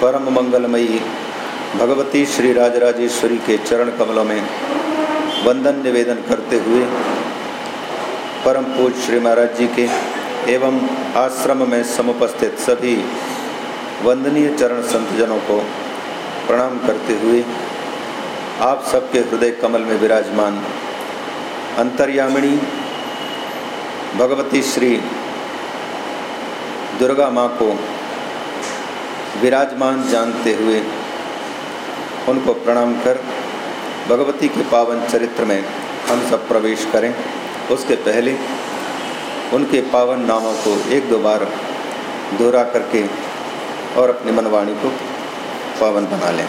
परम मंगलमयी भगवती श्री राजराजेश्वरी के चरण कमलों में वंदन निवेदन करते हुए परम पूज श्री महाराज जी के एवं आश्रम में समुपस्थित सभी वंदनीय चरण संतजनों को प्रणाम करते हुए आप सबके हृदय कमल में विराजमान अंतर्यामिणी भगवती श्री दुर्गा माँ को विराजमान जानते हुए उनको प्रणाम कर भगवती के पावन चरित्र में हम सब प्रवेश करें। उसके पहले उनके पावन नामों को एक दो बार दोहरा करके और अपनी मनवाणी को पावन बना लें।